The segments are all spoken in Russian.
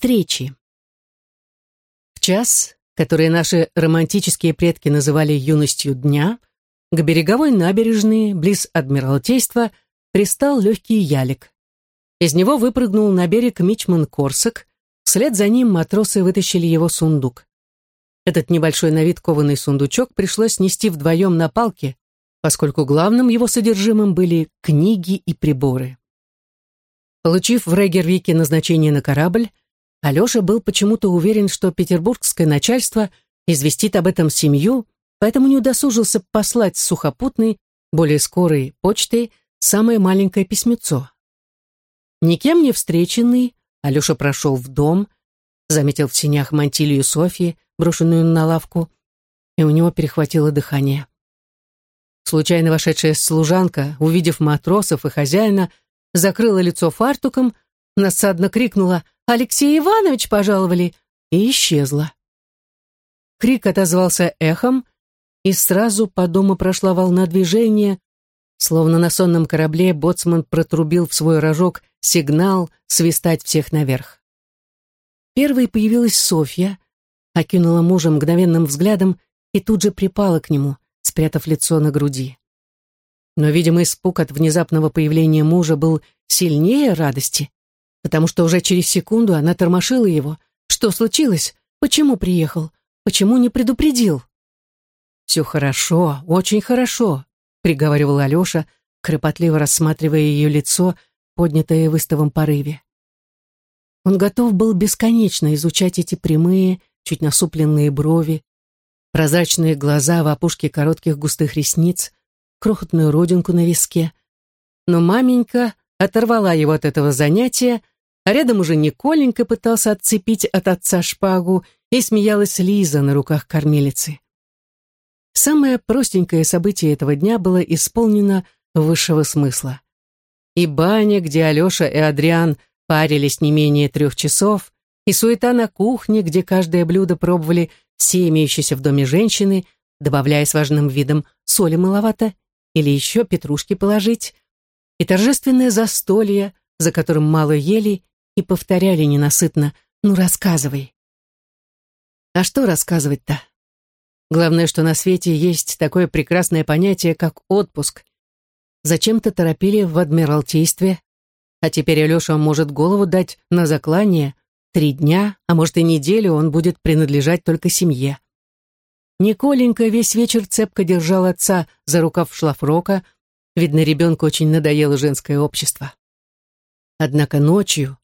встречи. В час, который наши романтические предки называли юностью дня, к береговой набережной, близ Адмиралтейства, пристал легкий ялик. Из него выпрыгнул на берег Мичман Корсак, вслед за ним матросы вытащили его сундук. Этот небольшой на вид кованый сундучок пришлось нести вдвоем на палке, поскольку главным его содержимым были книги и приборы. Получив в Регервике назначение на корабль, Алеша был почему-то уверен, что петербургское начальство известит об этом семью, поэтому не удосужился послать сухопутной, более скорой почтой, самое маленькое письмецо. Никем не встреченный, Алеша прошел в дом, заметил в синях мантилью Софьи, брошенную на лавку, и у него перехватило дыхание. Случайно вошедшая служанка, увидев матросов и хозяина, закрыла лицо фартуком, насадно крикнула «Алексей Иванович пожаловали!» и исчезла. Крик отозвался эхом, и сразу по дому прошла волна движения, словно на сонном корабле боцман протрубил в свой рожок сигнал свистать всех наверх. Первой появилась Софья, окинула мужа мгновенным взглядом и тут же припала к нему, спрятав лицо на груди. Но, видимо, испуг от внезапного появления мужа был сильнее радости, потому что уже через секунду она тормошила его. Что случилось? Почему приехал? Почему не предупредил? «Все хорошо, очень хорошо», — приговаривал Алеша, кропотливо рассматривая ее лицо, поднятое в истовом порыве. Он готов был бесконечно изучать эти прямые, чуть насупленные брови, прозрачные глаза в опушке коротких густых ресниц, крохотную родинку на виске. Но маменька оторвала его от этого занятия, а рядом уже Николенька пытался отцепить от отца шпагу, и смеялась Лиза на руках кормилицы. Самое простенькое событие этого дня было исполнено высшего смысла. И баня, где Алеша и Адриан парились не менее трех часов, и суета на кухне, где каждое блюдо пробовали все имеющиеся в доме женщины, добавляя с важным видом соли маловато или еще петрушки положить, и торжественное застолье, за которым мало ели и повторяли ненасытно «Ну, рассказывай». А что рассказывать-то? Главное, что на свете есть такое прекрасное понятие, как отпуск. Зачем-то торопили в Адмиралтействе, а теперь Алеша может голову дать на заклание. Три дня, а может и неделю он будет принадлежать только семье. Николенька весь вечер цепко держал отца за рукав шлафрока. Видно, ребенку очень надоело женское общество. Однако ночью,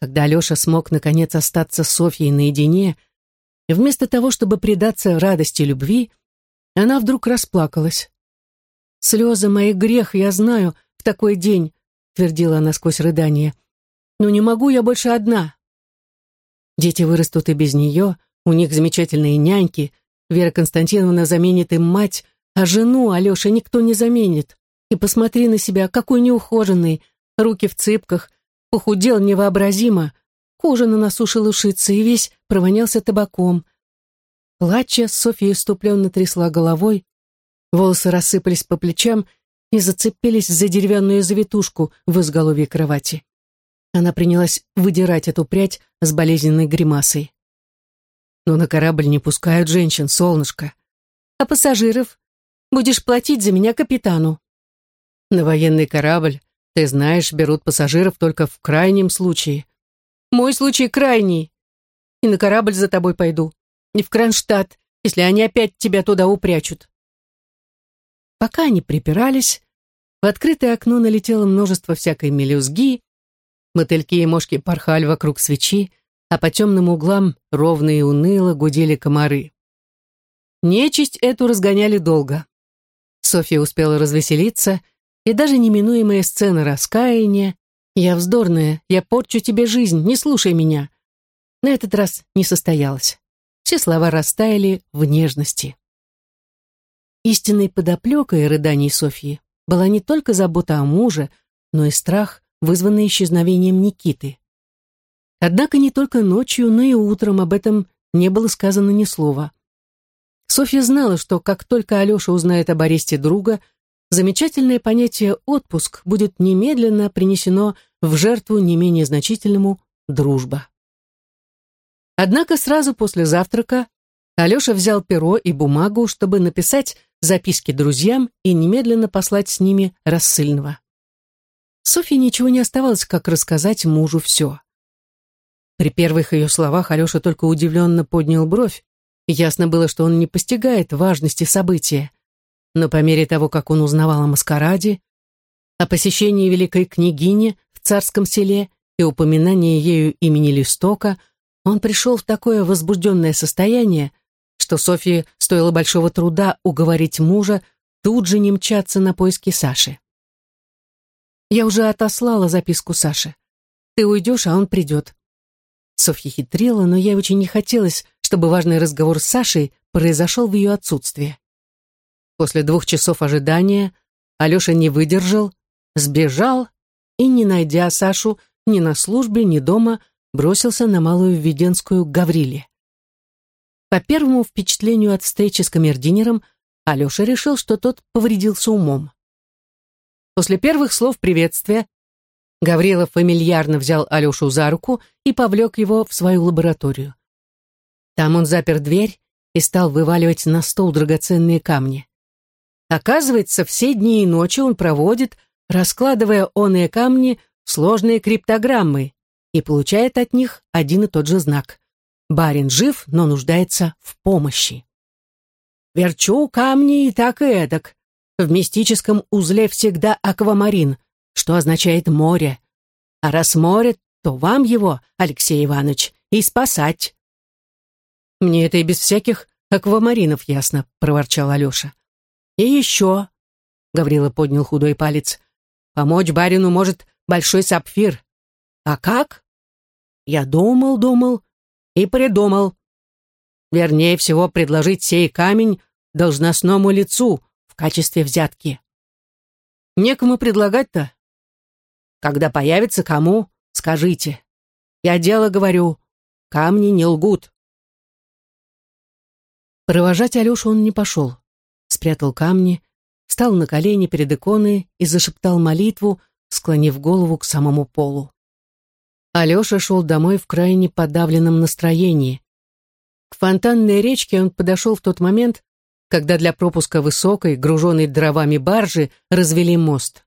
когда Алеша смог наконец остаться с Софьей наедине, вместо того, чтобы предаться радости любви, она вдруг расплакалась. «Слезы мои грех, я знаю, в такой день», — твердила она сквозь рыдание. «Но не могу я больше одна». Дети вырастут и без нее, у них замечательные няньки, Вера Константиновна заменит им мать, а жену Алеша никто не заменит. И посмотри на себя, какой неухоженный, руки в цыпках, похудел невообразимо, кожа на носу шелушится и весь провонялся табаком. Плача, Софья иступленно трясла головой, волосы рассыпались по плечам и зацепились за деревянную завитушку в изголовье кровати. Она принялась выдирать эту прядь с болезненной гримасой. Но на корабль не пускают женщин, солнышко. А пассажиров? Будешь платить за меня капитану. На военный корабль, ты знаешь, берут пассажиров только в крайнем случае. Мой случай крайний. И на корабль за тобой пойду. И в Кронштадт, если они опять тебя туда упрячут. Пока они припирались, в открытое окно налетело множество всякой мелюзги, мотыльки и мошки порхали вокруг свечи, а по темным углам ровно и уныло гудели комары. Нечисть эту разгоняли долго. Софья успела развеселиться, и даже неминуемая сцена раскаяния «Я вздорная, я порчу тебе жизнь, не слушай меня», на этот раз не состоялась. Все слова растаяли в нежности. Истинной подоплекой рыданий Софьи была не только забота о муже, но и страх, вызванный исчезновением Никиты. Однако не только ночью, но и утром об этом не было сказано ни слова. Софья знала, что как только Алеша узнает об аресте друга, замечательное понятие «отпуск» будет немедленно принесено в жертву не менее значительному «дружба». Однако сразу после завтрака Алеша взял перо и бумагу, чтобы написать записки друзьям и немедленно послать с ними рассыльного. Софье ничего не оставалось, как рассказать мужу все. При первых ее словах Алеша только удивленно поднял бровь, и ясно было, что он не постигает важности события. Но по мере того, как он узнавал о маскараде, о посещении великой княгини в царском селе и упоминании ею имени Листока, он пришел в такое возбужденное состояние, что Софье стоило большого труда уговорить мужа тут же не мчаться на поиски Саши. «Я уже отослала записку Саше. Ты уйдешь, а он придет». Софья хитрила, но ей очень не хотелось, чтобы важный разговор с Сашей произошел в ее отсутствие. После двух часов ожидания Алеша не выдержал, сбежал и, не найдя Сашу ни на службе, ни дома, бросился на Малую Введенскую Гавриле. По первому впечатлению от встречи с камердинером Алеша решил, что тот повредился умом. После первых слов приветствия Гаврилов фамильярно взял Алешу за руку и повлек его в свою лабораторию. Там он запер дверь и стал вываливать на стол драгоценные камни. Оказывается, все дни и ночи он проводит, раскладывая оные камни в сложные криптограммы и получает от них один и тот же знак. Барин жив, но нуждается в помощи. Верчу камни и так и эдак. В мистическом узле всегда аквамарин, что означает море. А раз море, то вам его, Алексей Иванович, и спасать. Мне это и без всяких аквамаринов ясно, проворчал Алеша. И еще, Гаврила поднял худой палец, помочь барину может большой сапфир. А как? Я думал, думал, и придумал. Вернее всего, предложить сей камень должностному лицу в качестве взятки. Некому предлагать-то. Когда появится кому, скажите. Я дело говорю, камни не лгут. Провожать Алешу он не пошел. Спрятал камни, встал на колени перед иконой и зашептал молитву, склонив голову к самому полу. Алеша шел домой в крайне подавленном настроении. К фонтанной речке он подошел в тот момент, когда для пропуска высокой, груженной дровами баржи, развели мост.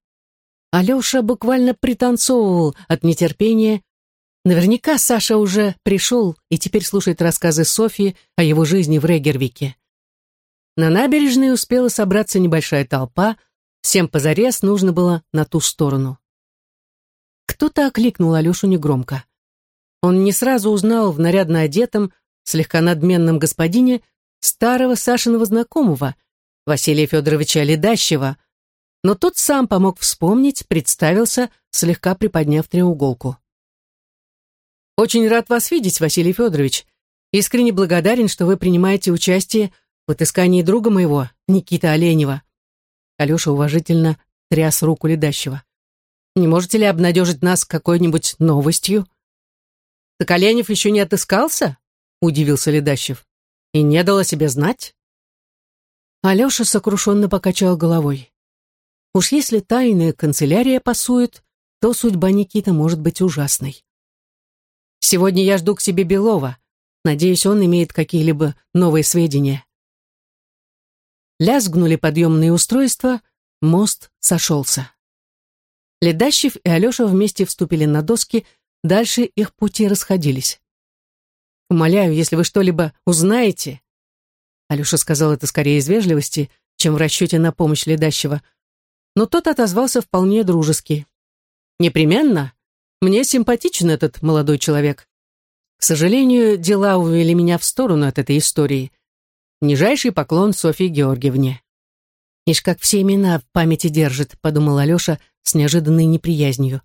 Алеша буквально пританцовывал от нетерпения. Наверняка Саша уже пришел и теперь слушает рассказы Софьи о его жизни в Регервике. На набережной успела собраться небольшая толпа, всем позарез нужно было на ту сторону. Кто-то окликнул Алешу негромко. Он не сразу узнал в нарядно одетом, слегка надменном господине старого Сашиного знакомого, Василия Федоровича Ледащева, но тот сам помог вспомнить, представился, слегка приподняв треуголку. «Очень рад вас видеть, Василий Федорович. Искренне благодарен, что вы принимаете участие в отыскании друга моего, Никиты Оленева». Алеша уважительно тряс руку Ледащева. Не можете ли обнадежить нас какой-нибудь новостью?» «Соколенев еще не отыскался?» — удивился Ледащев. «И не дал о себе знать?» Алеша сокрушенно покачал головой. «Уж если тайная канцелярия пасует, то судьба Никиты может быть ужасной. Сегодня я жду к себе Белова. Надеюсь, он имеет какие-либо новые сведения». Лязгнули подъемные устройства, мост сошелся. Ледащев и Алеша вместе вступили на доски, дальше их пути расходились. «Умоляю, если вы что-либо узнаете...» Алеша сказал это скорее из вежливости, чем в расчете на помощь Ледащева, но тот отозвался вполне дружески. «Непременно. Мне симпатичен этот молодой человек. К сожалению, дела увели меня в сторону от этой истории. Нижайший поклон Софье Георгиевне». «Ишь, как все имена в памяти держит», — подумал Алеша с неожиданной неприязнью.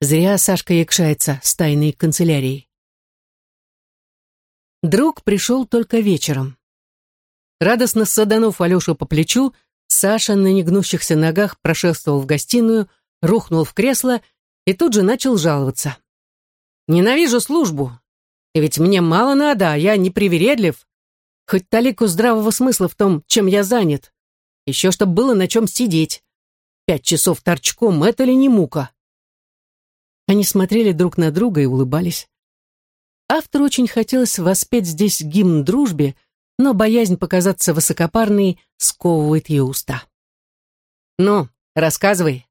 Зря Сашка якшается с тайной канцелярией. Друг пришел только вечером. Радостно саданув Алешу по плечу, Саша на негнущихся ногах прошествовал в гостиную, рухнул в кресло и тут же начал жаловаться. «Ненавижу службу. И ведь мне мало надо, а я не привередлив. Хоть талику здравого смысла в том, чем я занят. Еще чтоб было на чем сидеть. Пять часов торчком — это ли не мука? Они смотрели друг на друга и улыбались. Автору очень хотелось воспеть здесь гимн дружбе, но боязнь показаться высокопарной сковывает ее уста. «Ну, рассказывай».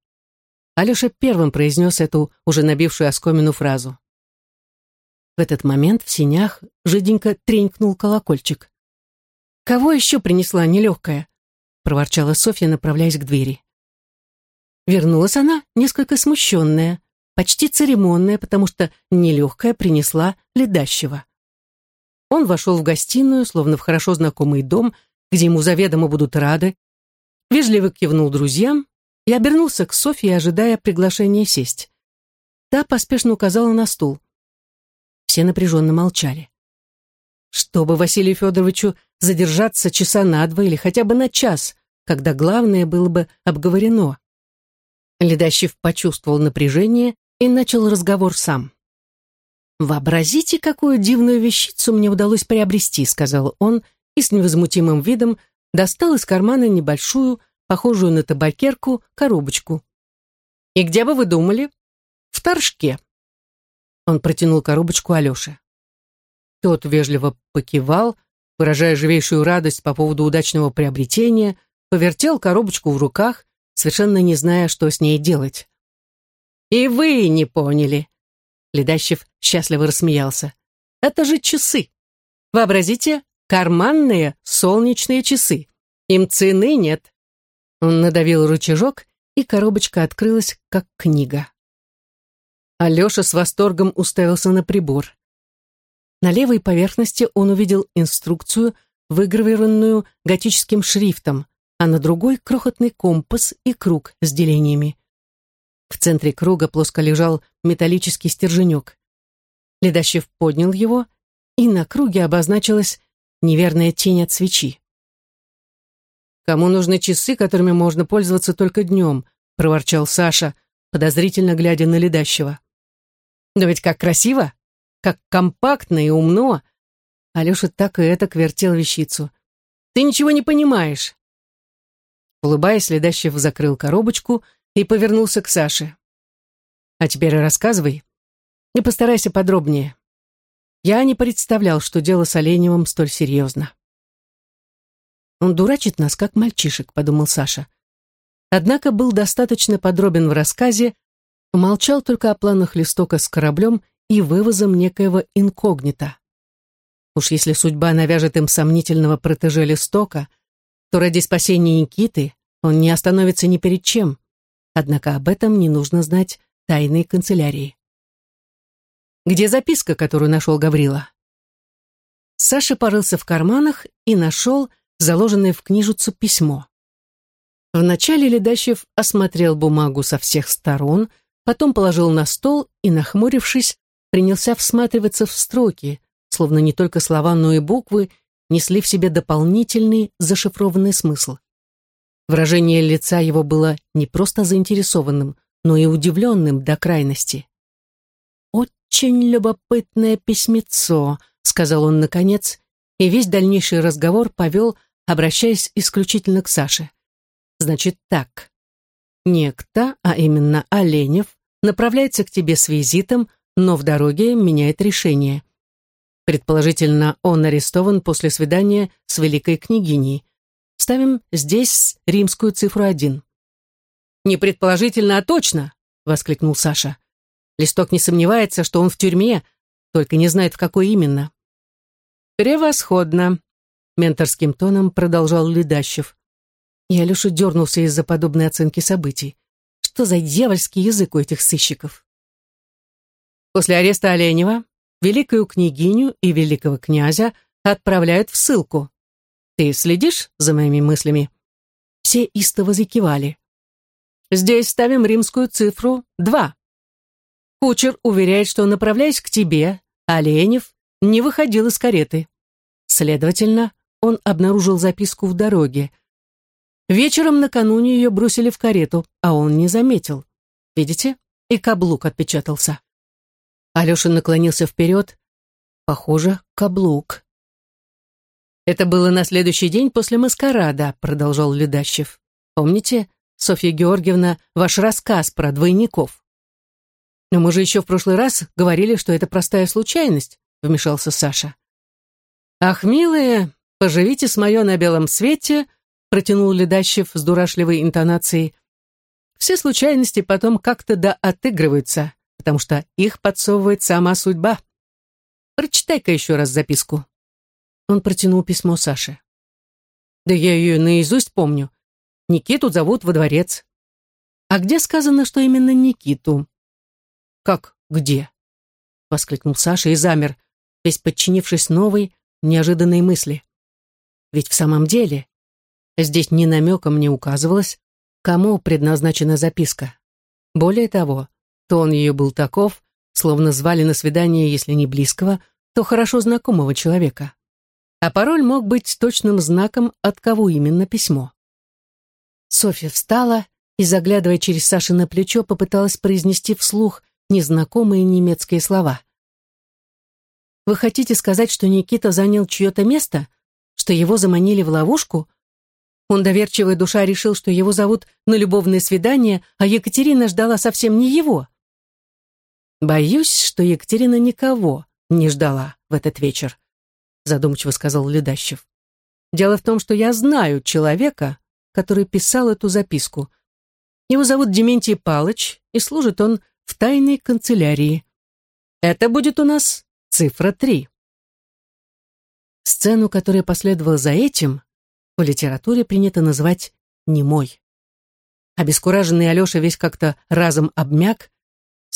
Алеша первым произнес эту уже набившую оскомину фразу. В этот момент в синях жиденько тренькнул колокольчик. «Кого еще принесла нелегкая?» — проворчала Софья, направляясь к двери. Вернулась она, несколько смущенная, почти церемонная, потому что нелегкая принесла ледащего. Он вошел в гостиную, словно в хорошо знакомый дом, где ему заведомо будут рады, вежливо кивнул друзьям и обернулся к Софье, ожидая приглашения сесть. Та поспешно указала на стул. Все напряженно молчали. Чтобы Василию Федоровичу задержаться часа на два или хотя бы на час, когда главное было бы обговорено. Ледащев почувствовал напряжение и начал разговор сам. «Вообразите, какую дивную вещицу мне удалось приобрести», — сказал он, и с невозмутимым видом достал из кармана небольшую, похожую на табакерку, коробочку. «И где бы вы думали?» «В торжке». Он протянул коробочку Алёше. Тот вежливо покивал, выражая живейшую радость по поводу удачного приобретения, повертел коробочку в руках совершенно не зная, что с ней делать. «И вы не поняли!» Ледащев счастливо рассмеялся. «Это же часы! Вообразите, карманные солнечные часы. Им цены нет». Он надавил рычажок, и коробочка открылась, как книга. Алеша с восторгом уставился на прибор. На левой поверхности он увидел инструкцию, выгравированную готическим шрифтом а на другой крохотный компас и круг с делениями. В центре круга плоско лежал металлический стерженек. Ледащев поднял его, и на круге обозначилась неверная тень от свечи. «Кому нужны часы, которыми можно пользоваться только днем?» — проворчал Саша, подозрительно глядя на ледащего. «Да ведь как красиво! Как компактно и умно!» Алеша так и это вертел вещицу. «Ты ничего не понимаешь. Улыбаясь, Ледащев закрыл коробочку и повернулся к Саше. «А теперь рассказывай. И постарайся подробнее. Я не представлял, что дело с Оленевым столь серьезно». «Он дурачит нас, как мальчишек», — подумал Саша. Однако был достаточно подробен в рассказе, молчал только о планах Листока с кораблем и вывозом некоего инкогнита. Уж если судьба навяжет им сомнительного протеже Листока, то ради спасения Никиты он не остановится ни перед чем. Однако об этом не нужно знать тайной канцелярии. Где записка, которую нашел Гаврила? Саша порылся в карманах и нашел заложенное в книжицу письмо. Вначале Ледащев осмотрел бумагу со всех сторон, потом положил на стол и, нахмурившись, принялся всматриваться в строки, словно не только слова, но и буквы несли в себе дополнительный зашифрованный смысл. Выражение лица его было не просто заинтересованным, но и удивленным до крайности. «Очень любопытное письмецо», — сказал он наконец, и весь дальнейший разговор повел, обращаясь исключительно к Саше. «Значит так. Некто, а именно Оленев, направляется к тебе с визитом, но в дороге меняет решение. Предположительно, он арестован после свидания с великой княгиней. Ставим здесь римскую цифру один. «Не предположительно, а точно!» — воскликнул Саша. Листок не сомневается, что он в тюрьме, только не знает, в какой именно. «Превосходно!» — менторским тоном продолжал Ледащев. И Алеша дернулся из-за подобной оценки событий. Что за дьявольский язык у этих сыщиков? После ареста Оленева великую княгиню и великого князя отправляют в ссылку. Ты следишь за моими мыслями?» Все истово закивали. «Здесь ставим римскую цифру два. Кучер уверяет, что, направляясь к тебе, Оленев не выходил из кареты. Следовательно, он обнаружил записку в дороге. Вечером накануне ее бросили в карету, а он не заметил. Видите? И каблук отпечатался. Алеша наклонился вперед. Похоже, каблук. «Это было на следующий день после маскарада», — продолжал Ледащев. «Помните, Софья Георгиевна, ваш рассказ про двойников?» «Но мы же еще в прошлый раз говорили, что это простая случайность. — вмешался Саша. «Ах, милые, поживите с моё на белом свете», — протянул Ледащев с дурашливой интонацией. «Все случайности потом как-то да отыгрываются, потому что их подсовывает сама судьба. Прочитай-ка еще раз записку». Он протянул письмо Саше. «Да я ее наизусть помню. Никиту зовут во дворец». «А где сказано, что именно Никиту?» «Как где?» — воскликнул Саша и замер, весь подчинившись новой, неожиданной мысли. Ведь в самом деле здесь ни намеком не указывалось, кому предназначена записка. Более того, тон ее был таков, словно звали на свидание, если не близкого, то хорошо знакомого человека. А пароль мог быть точным знаком, от кого именно письмо. Софья встала и, заглядывая через Саши на плечо, попыталась произнести вслух незнакомые немецкие слова. «Вы хотите сказать, что Никита занял чье-то место? Что его заманили в ловушку?» Он, доверчивая душа, решил, что его зовут на любовное свидание, а Екатерина ждала совсем не его. «Боюсь, что Екатерина никого не ждала в этот вечер», задумчиво сказал Ледащев. «Дело в том, что я знаю человека, который писал эту записку. Его зовут Дементий Палыч, и служит он в тайной канцелярии. Это будет у нас цифра три. Сцену, которая последовала за этим, в литературе принято называть «немой». Обескураженный Алеша весь как-то разом обмяк,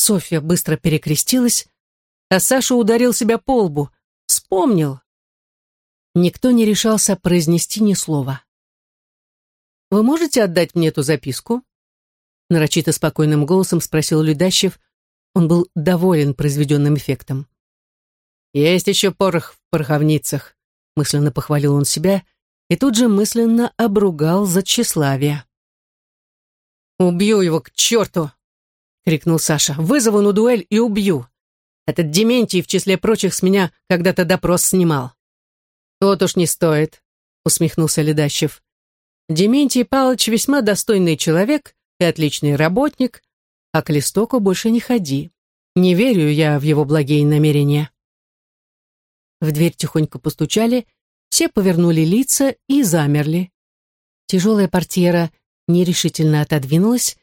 Софья быстро перекрестилась, а Саша ударил себя по лбу. Вспомнил. Никто не решался произнести ни слова. «Вы можете отдать мне эту записку?» нарочито спокойным голосом спросил Людащев. Он был доволен произведенным эффектом. «Есть еще порох в пороховницах», — мысленно похвалил он себя и тут же мысленно обругал за тщеславие. «Убью его к черту!» — крикнул Саша. «Вызову на дуэль и убью! Этот Дементий, в числе прочих, с меня когда-то допрос снимал». «Вот уж не стоит», — усмехнулся Ледащев. «Дементий Павлович весьма достойный человек и отличный работник, а к Листоку больше не ходи. Не верю я в его благие намерения». В дверь тихонько постучали, все повернули лица и замерли. Тяжелая портьера нерешительно отодвинулась,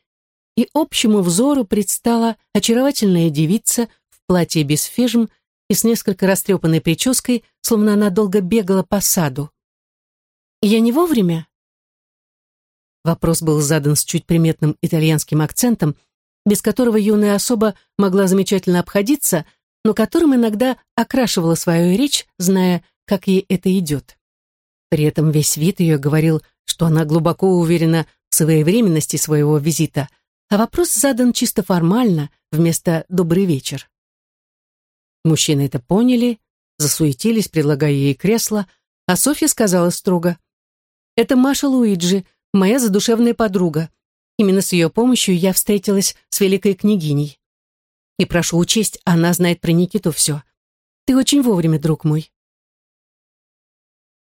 и общему взору предстала очаровательная девица в платье без фежм и с несколько растрепанной прической, словно она долго бегала по саду. «Я не вовремя?» Вопрос был задан с чуть приметным итальянским акцентом, без которого юная особа могла замечательно обходиться, но которым иногда окрашивала свою речь, зная, как ей это идет. При этом весь вид ее говорил, что она глубоко уверена в своевременности своего визита, а вопрос задан чисто формально, вместо «добрый вечер». Мужчины это поняли, засуетились, предлагая ей кресло, а Софья сказала строго, «Это Маша Луиджи, моя задушевная подруга. Именно с ее помощью я встретилась с великой княгиней. И прошу учесть, она знает про Никиту все. Ты очень вовремя, друг мой.